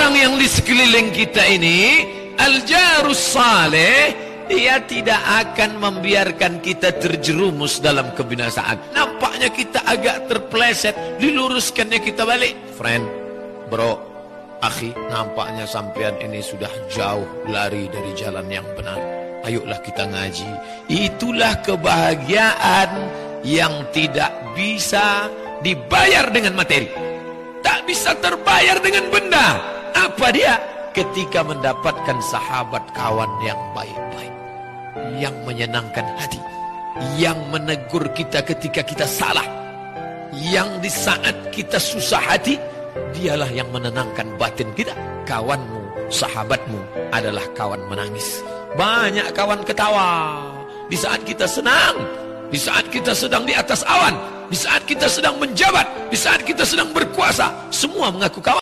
orang yang di sekeliling kita ini Al-jarus saleh Dia tidak akan membiarkan kita terjerumus dalam kebinasaan. Nampaknya kita agak terpleset Diluruskannya kita balik. Friend, bro, akhi Nampaknya sampean ini sudah jauh lari dari jalan yang benar. Ayolah kita ngaji. Itulah kebahagiaan yang tidak bisa dibayar dengan materi. Tak bisa terbayar dengan benda Apa dia? Ketika mendapatkan sahabat kawan yang baik-baik Yang menyenangkan hati Yang menegur kita ketika kita salah Yang di saat kita susah hati Dialah yang menenangkan batin kita. Kawanmu, sahabatmu adalah kawan menangis. Banyak kawan ketawa. Di saat kita senang Di saat kita sedang di atas awan Di saat kita sedang menjabat Di saat kita sedang berkuasa Semua mengaku kawan